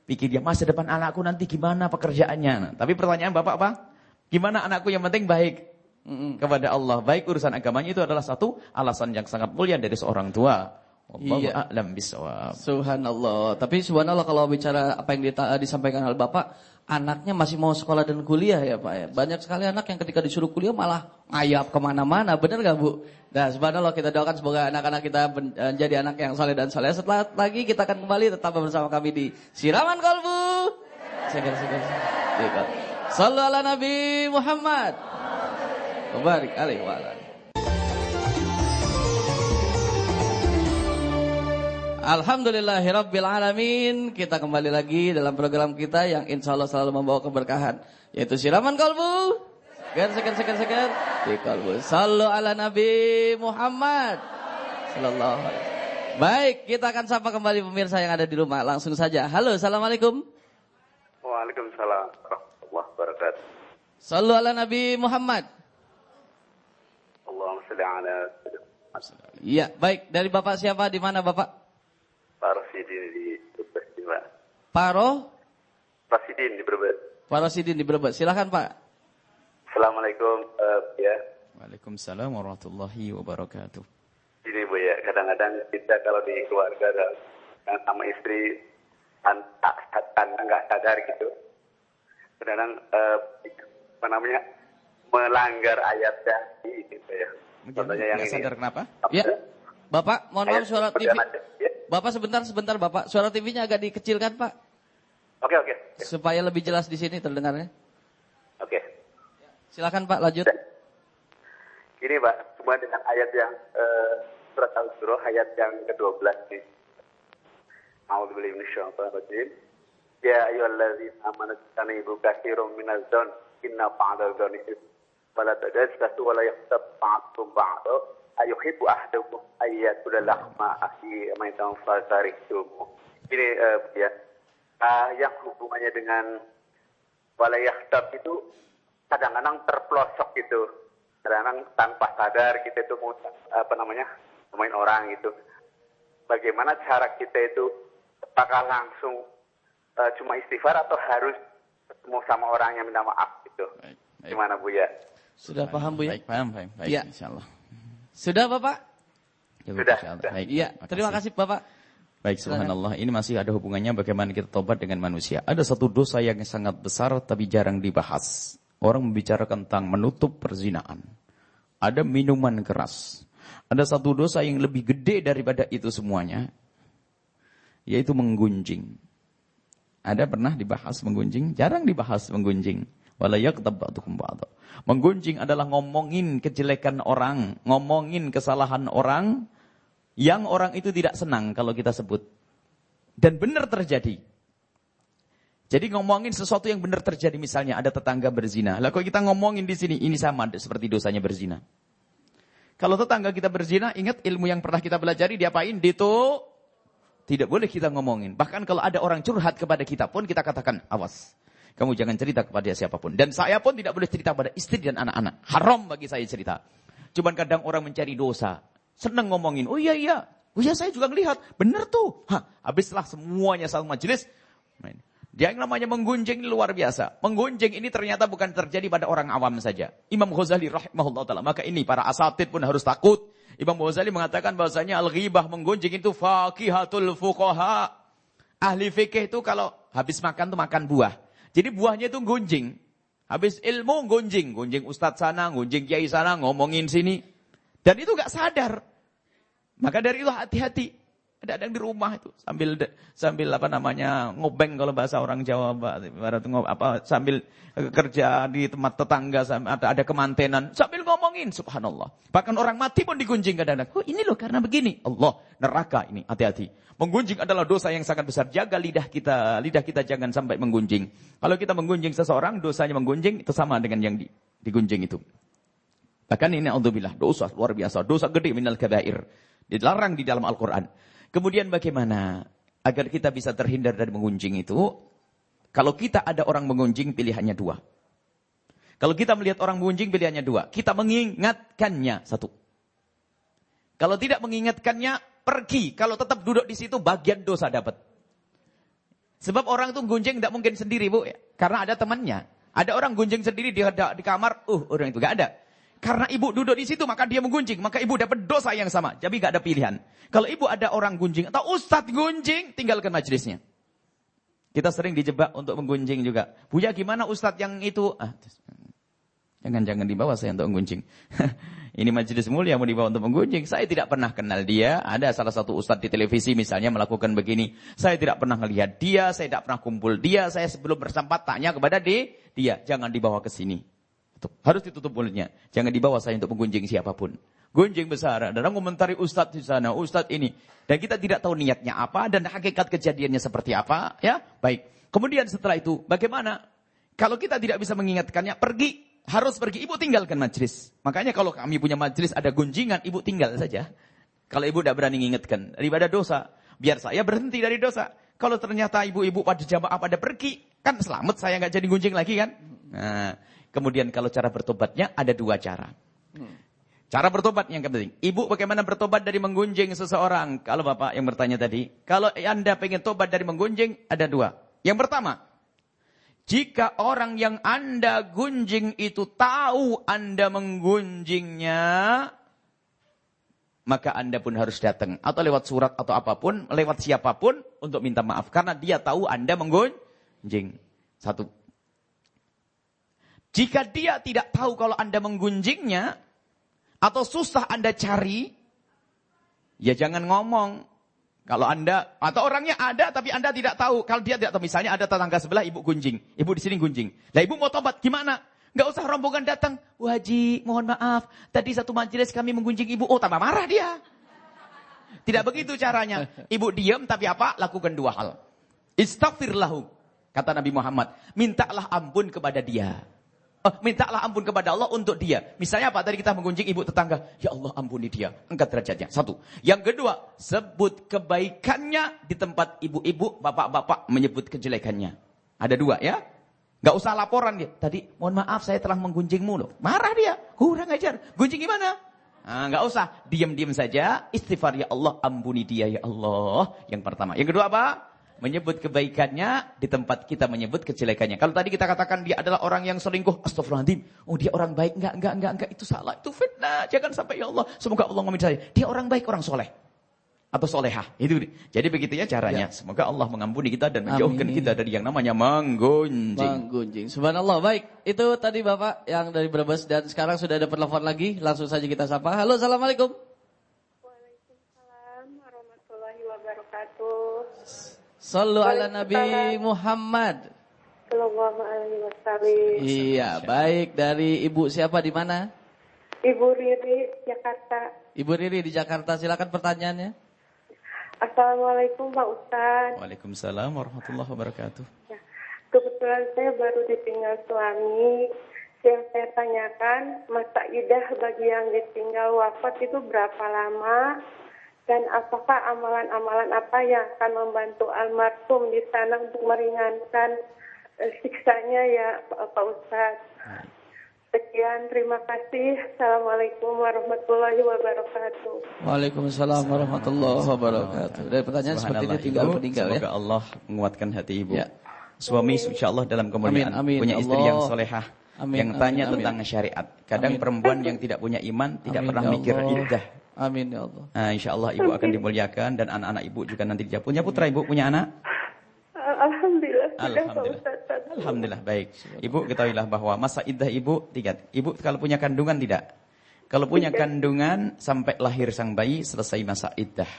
Pikir dia masa depan anakku nanti gimana pekerjaannya. Nah, tapi pertanyaan Bapak apa? Gimana anakku yang penting baik kepada Allah. Baik urusan agamanya itu adalah satu alasan yang sangat mulia dari seorang tua. Wallahu Iya. a'lam bisawab. Subhanallah. Tapi subhanallah kalau bicara apa yang disampaikan oleh Bapak, anaknya masih mau sekolah dan kuliah ya Pak ya. Banyak sekali anak yang ketika disuruh kuliah malah ngayap ke mana-mana. Benar gak Bu? Nah subhanallah kita doakan semoga anak-anak kita ben- eh, anak yang soleh dan soleh. Setelah lagi kita akan kembali tetap bersama kami di Siraman Kolbu. Segar, segar, segar. Sallu ala Nabi Muhammad. barik alaihi wa Alhamdulillahirabbil alamin. Kita kembali lagi dalam program kita yang insya Allah selalu membawa keberkahan yaitu siraman kalbu. Sekian sekian sekian sekian di kalbu. Sallu ala Nabi Muhammad sallallahu alaihi Baik, kita akan sapa kembali pemirsa yang ada di rumah langsung saja. Halo, assalamualaikum. Waalaikumsalam warahmatullahi wabarakatuh. Sallu ala Nabi Muhammad. Allahumma salli ala Iya, baik. Dari Bapak siapa? Di mana Bapak? Pak Rasidin di Brebes, Pak. Paro? Rasidin di Brebes. Pak Rasidin di Brebes. Silakan Pak. Assalamualaikum, uh, ya. Waalaikumsalam warahmatullahi wabarakatuh. Ini Bu ya, kadang-kadang kita kalau di keluarga dan sama istri tanpa nggak sadar gitu. Kadang-kadang uh, apa namanya melanggar ayatnya gitu ya. Contohnya yang ini. sadar kenapa? Ya. Bapak, mohon maaf suara TV. Ya. Bapak sebentar, sebentar Bapak. Suara TV-nya agak dikecilkan Pak. Oke, oke. Supaya lebih jelas di sini terdengarnya. Oke. Silakan Pak, lanjut. Ini Pak, cuma dengan ayat yang uh, surat Al-Surah ayat yang ke-12 nih. A'udzubillahi minasyaitonir rajim. Ya ayyuhalladzina amanu tanibu katsiran minadh-dhon inna ba'dal dhoni wala tajassasu wala yaghtab ba'dukum ba'da ayuhibbu ahadukum ayyakula lahma akhi maitan fasarihtum. Ini uh, ya uh, yang hubungannya dengan wala yaghtab itu kadang-kadang terpelosok gitu. Kadang-kadang tanpa sadar kita itu mau apa namanya? main orang gitu. Bagaimana cara kita itu apakah langsung uh, cuma istighfar atau harus ketemu sama orang yang minta maaf gitu. Baik, baik. Gimana Bu ya? Sudah paham Bu ya? Baik, paham, paham. Baik, Ya. insyaallah. Sudah Bapak? Ya, Sudah, sudah. Baik, Iya, terima kasih Bapak. Baik, subhanallah. Ini masih ada hubungannya bagaimana kita tobat dengan manusia. Ada satu dosa yang sangat besar tapi jarang dibahas. Orang membicarakan tentang menutup perzinaan. Ada minuman keras. Ada satu dosa yang lebih gede daripada itu semuanya. Yaitu menggunjing. Ada pernah dibahas menggunjing? Jarang dibahas menggunjing. Wala yaqtab ba'dukum ba'da. Menggunjing adalah ngomongin kejelekan orang, ngomongin kesalahan orang yang orang itu tidak senang kalau kita sebut. Dan benar terjadi. Jadi ngomongin sesuatu yang benar terjadi misalnya ada tetangga berzina. Lah kalau kita ngomongin di sini ini sama seperti dosanya berzina. Kalau tetangga kita berzina, ingat ilmu yang pernah kita pelajari diapain? Dito tidak boleh kita ngomongin. Bahkan kalau ada orang curhat kepada kita pun kita katakan, awas. Kamu jangan cerita kepada siapa pun. Dan saya pun tidak boleh cerita pada istri dan anak-anak. Haram bagi saya cerita. Cuman kadang orang mencari dosa. Senang ngomongin, oh iya iya. Oh iya saya juga ngelihat. Benar tuh. Hah, habislah semuanya satu majelis. Dia yang namanya menggunjing luar biasa. Menggunjing ini ternyata bukan terjadi pada orang awam saja. Imam Ghazali rahimahullah ta'ala. Maka ini para asatid pun harus takut. Imam Ghazali mengatakan bahwasanya al-ghibah menggunjing itu faqihatul fuqaha. Ahli fikih itu kalau habis makan tuh makan buah. Jadi buahnya itu gunjing. Habis ilmu gunjing. Gunjing ustadz sana, gunjing kiai sana, ngomongin sini. Dan itu gak sadar. Maka dari itu hati-hati. Ada yang di rumah itu sambil sambil apa namanya ngobeng kalau bahasa orang Jawa barat apa sambil kerja di tempat tetangga ada ada kemantenan sambil ngomongin subhanallah. Bahkan orang mati pun digunjing kadang-kadang. Oh ini loh karena begini. Allah neraka ini hati-hati. Menggunjing adalah dosa yang sangat besar. Jaga lidah kita, lidah kita jangan sampai menggunjing. Kalau kita menggunjing seseorang, dosanya menggunjing itu sama dengan yang di, digunjing itu. Bahkan ini alhamdulillah dosa luar biasa, dosa gede minal kabair. Dilarang di dalam Al-Qur'an. Kemudian bagaimana agar kita bisa terhindar dari mengunjing itu? Kalau kita ada orang mengunjing, pilihannya dua. Kalau kita melihat orang mengunjing, pilihannya dua. Kita mengingatkannya, satu. Kalau tidak mengingatkannya, pergi. Kalau tetap duduk di situ, bagian dosa dapat. Sebab orang itu gunjing tidak mungkin sendiri, Bu. Karena ada temannya. Ada orang gunjing sendiri di, di kamar, uh, orang itu gak ada. Karena ibu duduk di situ, maka dia menggunjing. Maka ibu dapat dosa yang sama. Jadi gak ada pilihan. Kalau ibu ada orang gunjing, atau ustadz gunjing, tinggalkan majelisnya. Kita sering dijebak untuk menggunjing juga. Buya gimana ustadz yang itu? Ah, Jangan-jangan dibawa saya untuk menggunjing. Ini majelis mulia mau dibawa untuk menggunjing. Saya tidak pernah kenal dia. Ada salah satu ustadz di televisi misalnya melakukan begini. Saya tidak pernah melihat dia. Saya tidak pernah kumpul dia. Saya sebelum bersempat tanya kepada dia. Jangan dibawa ke sini. Tutup. Harus ditutup mulutnya. Jangan dibawa saya untuk menggunjing siapa pun. Gunjing besar. Dan komentari ustadz di sana, ustadz ini. Dan kita tidak tahu niatnya apa dan hakikat kejadiannya seperti apa. Ya, baik. Kemudian setelah itu, bagaimana? Kalau kita tidak bisa mengingatkannya, pergi. Harus pergi. Ibu tinggalkan majlis. Makanya kalau kami punya majlis ada gunjingan, ibu tinggal saja. Kalau ibu tidak berani mengingatkan. Daripada dosa. Biar saya berhenti dari dosa. Kalau ternyata ibu-ibu pada jamaah pada pergi, kan selamat saya nggak jadi gunjing lagi kan? Nah, Kemudian kalau cara bertobatnya ada dua cara. Cara bertobat yang penting. Ibu bagaimana bertobat dari menggunjing seseorang? Kalau Bapak yang bertanya tadi. Kalau Anda pengen tobat dari menggunjing, ada dua. Yang pertama, jika orang yang Anda gunjing itu tahu Anda menggunjingnya, maka Anda pun harus datang. Atau lewat surat atau apa pun, lewat siapa pun untuk minta maaf. Karena dia tahu Anda menggunjing. Satu. Jika dia tidak tahu kalau Anda menggunjingnya, atau susah Anda cari, ya jangan ngomong. Kalau Anda, atau orangnya ada tapi Anda tidak tahu. Kalau dia tidak tahu, misalnya ada tetangga sebelah, ibu gunjing. Ibu di sini gunjing. Lah ibu mau tobat, gimana? Gak usah rombongan datang. Wajib, mohon maaf. Tadi satu majelis kami menggunjing ibu. Oh, tambah marah dia. Tidak begitu caranya. Ibu diam tapi apa? Lakukan dua hal. Istaghfirlahu. Kata Nabi Muhammad. Mintalah ampun kepada dia. Oh, mintalah ampun kepada Allah untuk dia. Misalnya apa? Tadi kita menggunjing ibu tetangga. Ya Allah ampuni dia. Angkat derajatnya. Satu. Yang kedua, sebut kebaikannya di tempat ibu-ibu, bapak-bapak menyebut kejelekannya. Ada dua ya. Gak usah laporan dia. Tadi, mohon maaf saya telah menggunjingmu loh. Marah dia. Kurang ajar. Gunjing gimana? Nah, gak usah. Diam-diam saja. Istighfar ya Allah. Ampuni dia ya Allah. Yang pertama. Yang kedua apa? Menyebut kebaikannya di tempat kita menyebut kejelekannya. Kalau tadi kita katakan dia adalah orang yang selingkuh, astagfirullahaladzim. Oh dia orang baik, enggak, enggak, enggak, enggak, itu salah, itu fitnah. Jangan sampai ya Allah, semoga Allah ngomong saya. Dia orang baik, orang soleh. Atau solehah. Itu. Jadi begitu ya caranya. Ya. Semoga Allah mengampuni kita dan menjauhkan Amin. kita dari yang namanya menggunjing. Menggunjing. Subhanallah. Baik, itu tadi Bapak yang dari Brebes dan sekarang sudah ada telepon lagi. Langsung saja kita sapa. Halo, Assalamualaikum. Waalaikumsalam warahmatullahi wabarakatuh. Sallu ala Nabi Muhammad. Sallallahu alaihi wasallam. Iya, baik dari Ibu siapa di mana? Ibu Riri Jakarta. Ibu Riri di Jakarta, silakan pertanyaannya. Assalamualaikum Pak Ustaz. Waalaikumsalam warahmatullahi wabarakatuh. Ya, kebetulan saya baru ditinggal suami. Yang saya tanyakan, masa idah bagi yang ditinggal wafat itu berapa lama? Dan apakah amalan-amalan apa yang akan membantu almarhum di sana untuk meringankan uh, siksanya ya Pak Ustadz. Sekian, terima kasih. Assalamualaikum warahmatullahi wabarakatuh. Waalaikumsalam warahmatullahi wabarakatuh. Dari pertanyaan seperti ini tinggal ibu, meninggal semoga ya. Allah menguatkan hati ibu. Ya. Suami insya Allah dalam kemuliaan. Amin, amin, punya istri Allah. yang solehah. Amin, yang tanya amin, tentang syariat. Kadang amin. perempuan yang tidak punya iman tidak amin, pernah ya mikir iddah. Amin ya Allah. Nah, insya Allah ibu akan dimuliakan dan anak-anak ibu juga nanti dijawab. Punya putra ibu, punya anak? Alhamdulillah. Alhamdulillah. Alhamdulillah baik. Ibu ketahuilah bahwa masa iddah ibu tiga. Ibu kalau punya kandungan tidak? Kalau punya kandungan sampai lahir sang bayi selesai masa iddah.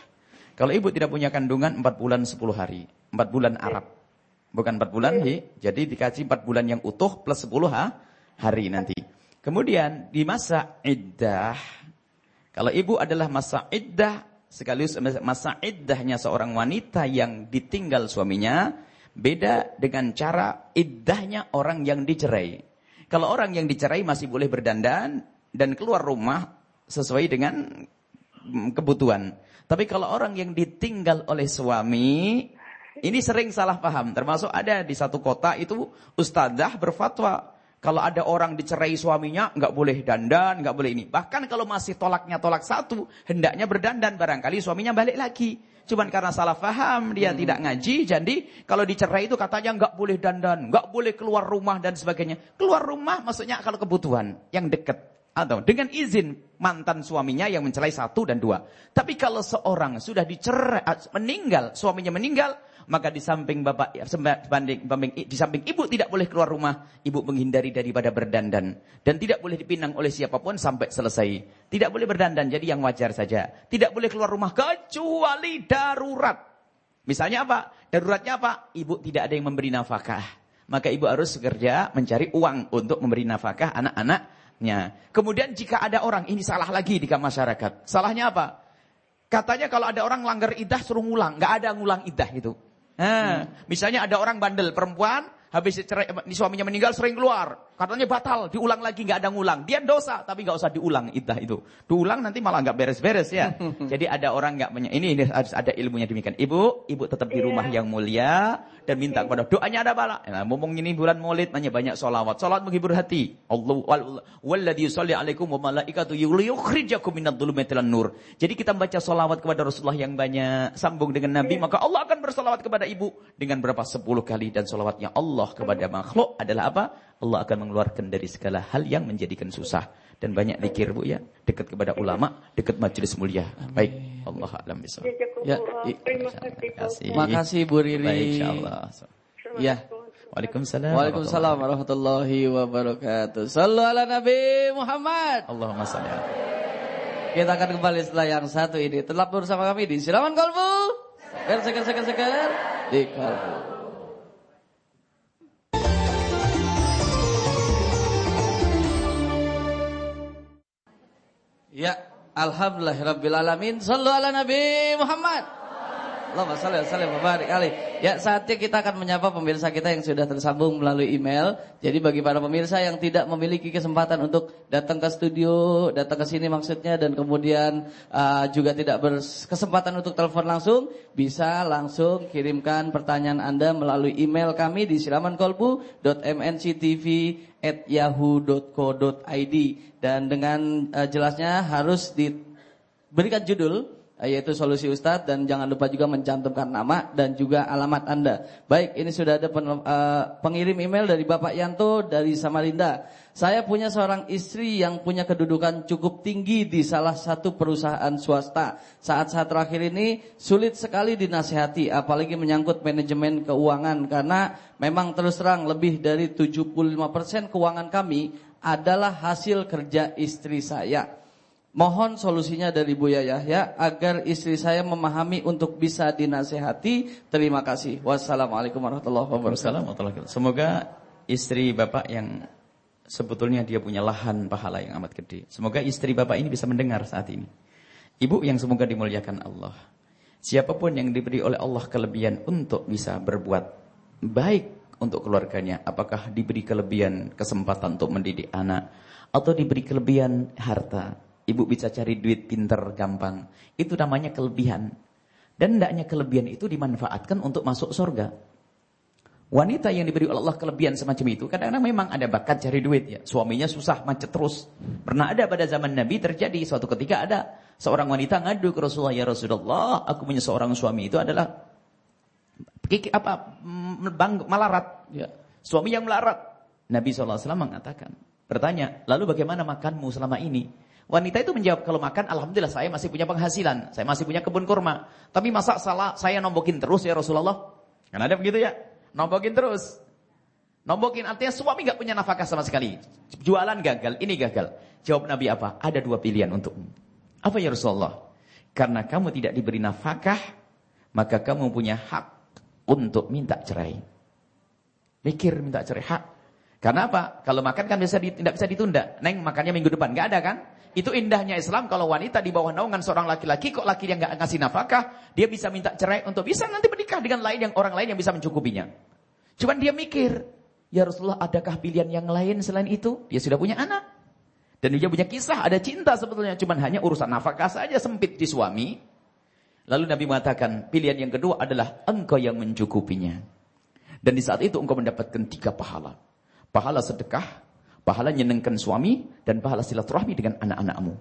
Kalau ibu tidak punya kandungan empat bulan sepuluh hari. empat bulan Arab. Bukan empat bulan, hi. jadi dikasih empat bulan yang utuh plus sepuluh hari nanti. Kemudian di masa iddah kalau ibu adalah masa iddah, sekaligus masa iddahnya seorang wanita yang ditinggal suaminya, beda dengan cara iddahnya orang yang dicerai. Kalau orang yang dicerai masih boleh berdandan dan keluar rumah sesuai dengan mm, kebutuhan. Tapi kalau orang yang ditinggal oleh suami, ini sering salah paham. Termasuk ada di satu kota itu ustadzah berfatwa kalau ada orang dicerai suaminya, nggak boleh dandan, nggak boleh ini. Bahkan kalau masih tolaknya tolak satu, hendaknya berdandan. Barangkali suaminya balik lagi. Cuman karena salah faham, dia hmm. tidak ngaji. Jadi kalau dicerai itu katanya nggak boleh dandan, nggak boleh keluar rumah dan sebagainya. Keluar rumah maksudnya kalau kebutuhan yang dekat. Atau dengan izin mantan suaminya yang mencerai satu dan dua. Tapi kalau seorang sudah dicerai, meninggal, suaminya meninggal, maka di samping bapak banding, banding, di samping ibu tidak boleh keluar rumah, ibu menghindari daripada berdandan dan tidak boleh dipinang oleh siapa pun sampai selesai. Tidak boleh berdandan, jadi yang wajar saja. Tidak boleh keluar rumah kecuali darurat. Misalnya apa? Daruratnya apa? Ibu tidak ada yang memberi nafkah. maka ibu harus bekerja mencari uang untuk memberi nafkah anak-anaknya. Kemudian jika ada orang, ini salah lagi di masyarakat. Salahnya apa? Katanya kalau ada orang langgar idah suruh ngulang. Nggak ada ngulang idah itu. Nah. Misalnya ada orang bandel perempuan, habis cerai, suaminya meninggal sering keluar. Katanya batal, diulang lagi nggak ada ngulang. Dia dosa, tapi nggak usah diulang iddah itu. Diulang nanti malah nggak beres-beres ya. Jadi ada orang nggak punya ini, ini harus ada ilmunya demikian. Ibu, ibu tetap di rumah yeah. yang mulia dan minta kepada doanya ada bala. Nah, ngomong ini bulan Maulid hanya banyak solawat. Solawat menghibur hati. Allah walladzi yusalli alaikum wa malaikatu yukhrijakum minadh dhulumati nur. Jadi kita membaca solawat kepada Rasulullah yang banyak, sambung dengan Nabi, yeah. maka Allah akan bersolawat kepada ibu dengan berapa sepuluh kali dan solawatnya Allah kepada makhluk adalah apa? Allah akan mengeluarkan dari segala hal yang menjadikan susah dan banyak zikir Bu ya, dekat kepada ulama, dekat majelis mulia. Baik, Allah alam bisa. Ya, terima kasih. Terima kasih Bu Riri. Baik, insyaallah. Ya. Waalaikumsalam. Waalaikumsalam warahmatullahi wabarakatuh. Sallu ala Nabi Muhammad. Allahumma salli Kita akan kembali setelah yang satu ini. Tetap bersama kami di Siraman Kolbu. Seker, seker, seker, seker. Di Kolbu. Ya, alhamdulillahirabbil alamin. Sallu ala Nabi Muhammad. Allahumma shalli wa sallim barik kali. Ya, saatnya kita akan menyapa pemirsa kita yang sudah tersambung melalui email. Jadi bagi para pemirsa yang tidak memiliki kesempatan untuk datang ke studio, datang ke sini maksudnya dan kemudian uh, juga tidak berkesempatan untuk telepon langsung, bisa langsung kirimkan pertanyaan Anda melalui email kami di siramankolbu.mnctv@yahoo.co.id dan dengan uh, jelasnya harus diberikan judul yaitu solusi Ustadz dan jangan lupa juga mencantumkan nama dan juga alamat Anda. Baik, ini sudah ada pen, uh, pengirim email dari Bapak Yanto dari Samarinda. Saya punya seorang istri yang punya kedudukan cukup tinggi di salah satu perusahaan swasta. Saat-saat terakhir ini sulit sekali dinasehati apalagi menyangkut manajemen keuangan karena memang terus terang lebih dari 75% keuangan kami adalah hasil kerja istri saya. Mohon solusinya dari Buya Yahya agar istri saya memahami untuk bisa dinasehati. Terima kasih. Wassalamualaikum warahmatullahi wabarakatuh. Semoga istri Bapak yang sebetulnya dia punya lahan pahala yang amat gede. Semoga istri Bapak ini bisa mendengar saat ini. Ibu yang semoga dimuliakan Allah. Siapa pun yang diberi oleh Allah kelebihan untuk bisa berbuat baik untuk keluarganya. Apakah diberi kelebihan kesempatan untuk mendidik anak. Atau diberi kelebihan harta Ibu bisa cari duit pinter, gampang. Itu namanya kelebihan. Dan hendaknya kelebihan itu dimanfaatkan untuk masuk surga. Wanita yang diberi oleh Allah kelebihan semacam itu, kadang-kadang memang ada bakat cari duit ya. Suaminya susah, macet terus. Pernah ada pada zaman Nabi terjadi suatu ketika ada seorang wanita ngadu ke Rasulullah, "Ya Rasulullah, aku punya seorang suami itu adalah apa? Bang, malarat." Ya. Suami yang melarat. Nabi SAW mengatakan, bertanya, "Lalu bagaimana makanmu selama ini?" Wanita itu menjawab, kalau makan, Alhamdulillah saya masih punya penghasilan. Saya masih punya kebun kurma. Tapi masa salah saya nombokin terus ya Rasulullah? Kan ada begitu ya? Nombokin terus. Nombokin artinya suami gak punya nafkah sama sekali. Jualan gagal, ini gagal. Jawab Nabi apa? Ada dua pilihan untukmu. Apa ya Rasulullah? Karena kamu tidak diberi nafkah, maka kamu punya hak untuk minta cerai. Mikir minta cerai, hak. Karena apa? Kalau makan kan bisa tidak bisa ditunda. Neng makannya minggu depan, nggak ada kan? Itu indahnya Islam kalau wanita di bawah naungan seorang laki-laki kok laki yang nggak ngasih nafkah, dia bisa minta cerai untuk bisa nanti menikah dengan lain yang orang lain yang bisa mencukupinya. Cuman dia mikir, ya Rasulullah adakah pilihan yang lain selain itu? Dia sudah punya anak. Dan dia punya kisah, ada cinta sebetulnya. Cuman hanya urusan nafkah saja sempit di suami. Lalu Nabi mengatakan, pilihan yang kedua adalah engkau yang mencukupinya. Dan di saat itu engkau mendapatkan tiga pahala pahala sedekah, pahala nyenengkan suami, dan pahala silaturahmi dengan anak-anakmu.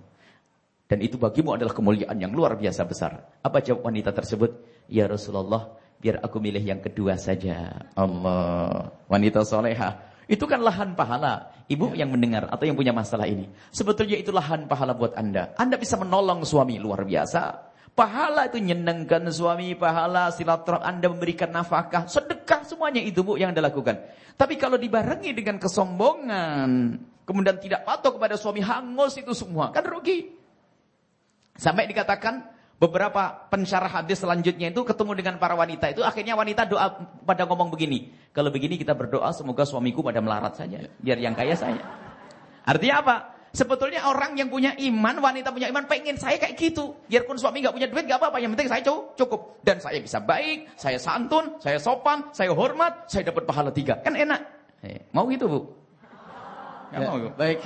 Dan itu bagimu adalah kemuliaan yang luar biasa besar. Apa jawab wanita tersebut? Ya Rasulullah, biar aku milih yang kedua saja. Allah, wanita soleha. Itu kan lahan pahala. Ibu yang mendengar atau yang punya masalah ini. Sebetulnya itu lahan pahala buat Anda. Anda bisa menolong suami luar biasa. Pahala itu nyenengkan suami, pahala silaturahmi Anda memberikan nafkah, sedekah semuanya itu Bu yang Anda lakukan. Tapi kalau dibarengi dengan kesombongan, kemudian tidak patuh kepada suami, hangus itu semua, kan rugi. Sampai dikatakan Beberapa pensyarah hadis selanjutnya itu ketemu dengan para wanita itu akhirnya wanita doa pada ngomong begini. Kalau begini kita berdoa semoga suamiku pada melarat saja biar yang kaya saya. Artinya apa? Sebetulnya orang yang punya iman, wanita punya iman pengen saya kayak gitu. Biarpun suami nggak punya duit nggak apa-apa, yang penting saya cukup dan saya bisa baik, saya santun, saya sopan, saya hormat, saya dapat pahala tiga. Kan enak. Eh, mau gitu, Bu? Gak ya, mau, Baik.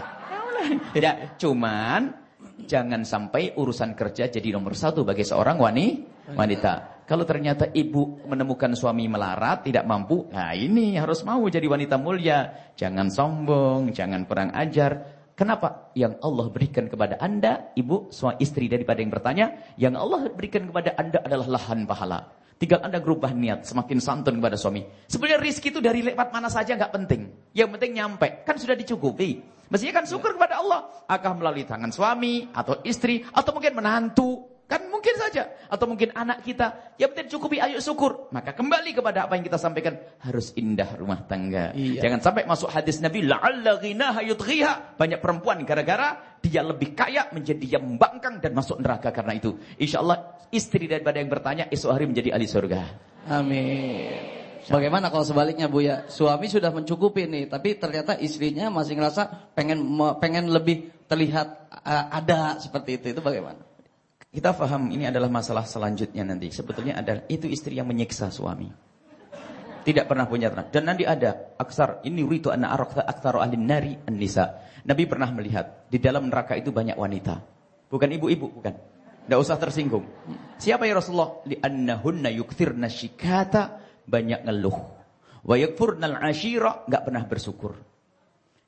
Ya, cuman Jangan sampai urusan kerja jadi nomor satu bagi seorang wanita. Kalau ternyata ibu menemukan suami melarat, tidak mampu, nah ini harus mau jadi wanita mulia. Jangan sombong, jangan kurang ajar. Kenapa? Yang Allah berikan kepada anda, ibu, suami istri daripada yang bertanya, yang Allah berikan kepada anda adalah lahan pahala. Tinggal anda berubah niat, semakin santun kepada suami. Sebenarnya rizki itu dari lewat mana saja nggak penting. Yang penting nyampe, kan sudah dicukupi. Mestinya kan syukur kepada Allah. Akan melalui tangan suami, atau istri, atau mungkin menantu. Kan mungkin saja. Atau mungkin anak kita. Yang penting cukupi ayo syukur. Maka kembali kepada apa yang kita sampaikan. Harus indah rumah tangga. Iya. Jangan sampai masuk hadis Nabi. La'alla ghinaha yudghiha. Banyak perempuan gara-gara dia lebih kaya menjadi yang membangkang dan masuk neraka karena itu. Insya Allah istri daripada yang bertanya esok hari menjadi ahli surga. Amin. Bagaimana kalau sebaliknya Bu ya? Suami sudah mencukupi nih, tapi ternyata istrinya masih ngerasa pengen pengen lebih terlihat uh, ada seperti itu. Itu bagaimana? Kita paham ini adalah masalah selanjutnya nanti. Sebetulnya ada itu istri yang menyiksa suami. Tidak pernah punya tenang. Dan nanti ada aksar ini ritu anna arakta aktaru ahli nari an-nisa. Nabi pernah melihat di dalam neraka itu banyak wanita. Bukan ibu-ibu, bukan. Tidak usah tersinggung. Siapa ya Rasulullah? Li'annahunna yukthirna syikata banyak ngeluh. Wa yakfurnal ashira enggak pernah bersyukur.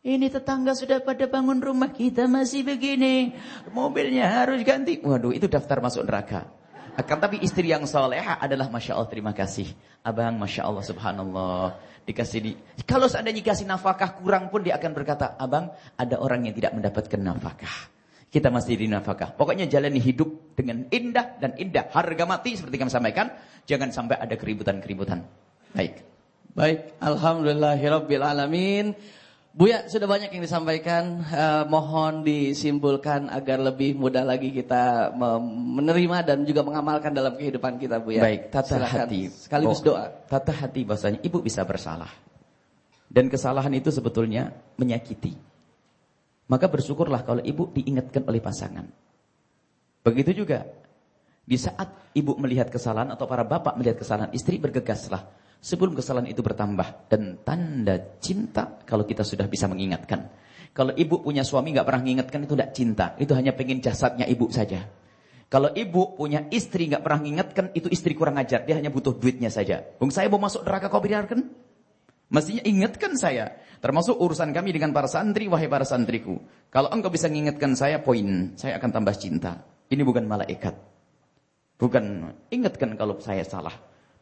Ini tetangga sudah pada bangun rumah kita masih begini. Mobilnya harus ganti. Waduh, itu daftar masuk neraka. Akan tapi istri yang soleha adalah Masya Allah terima kasih. Abang Masya Allah subhanallah. Dikasih di, kalau seandainya kasih nafkah kurang pun dia akan berkata, Abang ada orang yang tidak mendapatkan nafkah. Kita masih di nafkah. Pokoknya jalani hidup dengan indah dan indah. Harga mati seperti kami sampaikan. Jangan sampai ada keributan-keributan. Baik. Baik. Alhamdulillahirabbil alamin. Buya, sudah banyak yang disampaikan. Uh, mohon disimpulkan agar lebih mudah lagi kita menerima dan juga mengamalkan dalam kehidupan kita, Buya. Baik, tata Silakan. hati. Sekaligus doa. Tata hati bahasanya, ibu bisa bersalah. Dan kesalahan itu sebetulnya menyakiti. Maka bersyukurlah kalau ibu diingatkan oleh pasangan. Begitu juga, di saat ibu melihat kesalahan atau para bapak melihat kesalahan istri, bergegaslah sebelum kesalahan itu bertambah dan tanda cinta kalau kita sudah bisa mengingatkan. Kalau ibu punya suami nggak pernah mengingatkan itu tidak cinta, itu hanya pengen jasadnya ibu saja. Kalau ibu punya istri nggak pernah mengingatkan itu istri kurang ajar, dia hanya butuh duitnya saja. Bung saya mau masuk neraka kau biarkan? Mestinya ingatkan saya. Termasuk urusan kami dengan para santri, wahai para santriku. Kalau engkau bisa mengingatkan saya, poin. Saya akan tambah cinta. Ini bukan malaikat. Bukan, ingatkan kalau saya salah.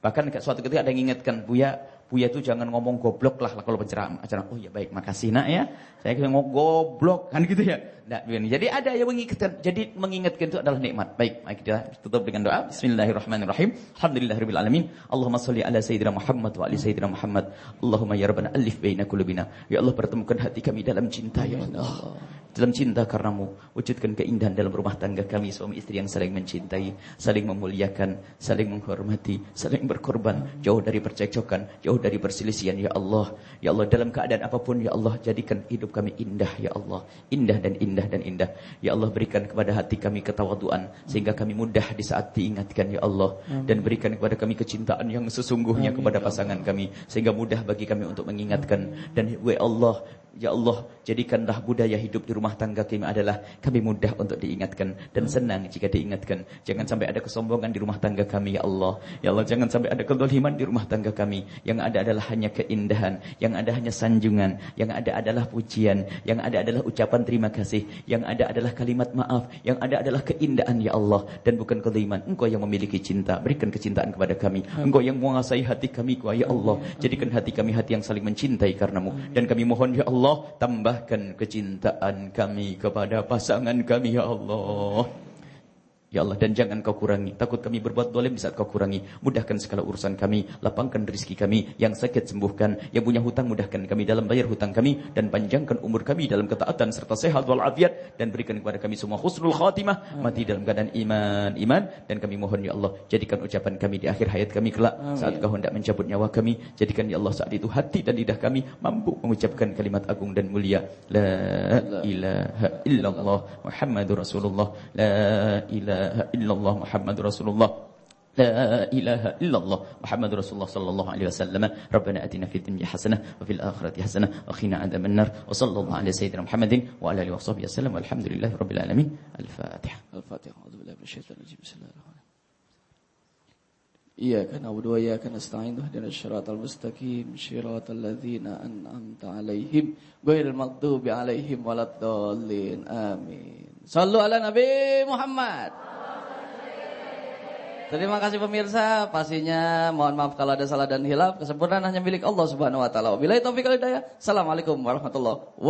Bahkan suatu ketika ada yang ingatkan, Buya, Buya itu jangan ngomong goblok lah kalau penceramah. Acara, oh ya baik, makasih nak ya. Saya ngomong goblok, kan gitu ya. Nah, jadi ada yang mengingatkan. Jadi mengingatkan itu adalah nikmat. Baik, mari kita tutup dengan doa. Bismillahirrahmanirrahim. Alhamdulillahirabbil alamin. Allahumma shalli ala sayyidina Muhammad wa ali sayyidina Muhammad. Allahumma ya rabbana alif baina qulubina. Ya Allah pertemukan hati kami dalam cinta ya Allah. Dalam cinta karenamu, wujudkan keindahan dalam rumah tangga kami suami istri yang saling mencintai, saling memuliakan, saling menghormati, saling berkorban, jauh dari percekcokan, jauh dari perselisihan ya Allah. Ya Allah dalam keadaan apa pun ya Allah jadikan hidup kami indah ya Allah, indah dan indah dan indah. Ya Allah berikan kepada hati kami ketawaduan sehingga kami mudah di saat diingatkan ya Allah dan berikan kepada kami kecintaan yang sesungguhnya kepada pasangan kami sehingga mudah bagi kami untuk mengingatkan dan ya Allah Ya Allah, jadikanlah budaya hidup di rumah tangga kami adalah kami mudah untuk diingatkan dan senang jika diingatkan. Jangan sampai ada kesombongan di rumah tangga kami, ya Allah. Ya Allah, jangan sampai ada kedoliman di rumah tangga kami. Yang ada adalah hanya keindahan, yang ada hanya sanjungan, yang ada adalah pujian, yang ada adalah ucapan terima kasih, yang ada adalah kalimat maaf, yang ada adalah keindahan, ya Allah. Dan bukan kedoliman. Engkau yang memiliki cinta, berikan kecintaan kepada kami. Engkau yang menguasai hati kami, ya Allah. Jadikan hati kami hati yang saling mencintai karenamu. Dan kami mohon, ya. Allah tambahkan kecintaan kami kepada pasangan kami ya Allah Ya Allah, dan jangan kau kurangi. Takut kami berbuat dolim di saat kau kurangi. Mudahkan segala urusan kami. Lapangkan rizki kami. Yang sakit sembuhkan. Yang punya hutang mudahkan kami dalam bayar hutang kami. Dan panjangkan umur kami dalam ketaatan serta sehat walafiat. Dan berikan kepada kami semua husnul khatimah. Mati dalam keadaan iman. Iman. Dan kami mohon ya Allah. Jadikan ucapan kami di akhir hayat kami kelak. Saat kau hendak mencabut nyawa kami. Jadikan ya Allah saat itu hati dan lidah kami. Mampu mengucapkan kalimat agung dan mulia. La ilaha illallah Muhammadur Rasulullah. La ilaha illallah Muhammadur Rasulullah. لا إله إلا الله محمد رسول الله صلى الله عليه وسلم. ربنا أتنا في الدنيا حسنة وفي الآخرة حسنة وقنا عذاب النار. وصلى الله على سيدنا محمد وعلى آله وصحبه وسلم والحمد لله رب العالمين. الفاتحة. الفاتحة. أعوذ بالله من الشيطان الرجيم. بسم الله الرحمن الرحيم. إياك نعبد وإياك نستعين اهدنا الصراط المستقيم صراط الذين أنعمت عليهم غير المغضوب عليهم ولا الضالين. آمين. صلوا على نبي محمد. Terima kasih pemirsa, pastinya mohon maaf kalau ada salah dan hilaf. Kesempurnaan hanya milik Allah Subhanahu wa taala. Wabillahi taufiq wal hidayah. Assalamualaikum warahmatullahi wabarakatuh.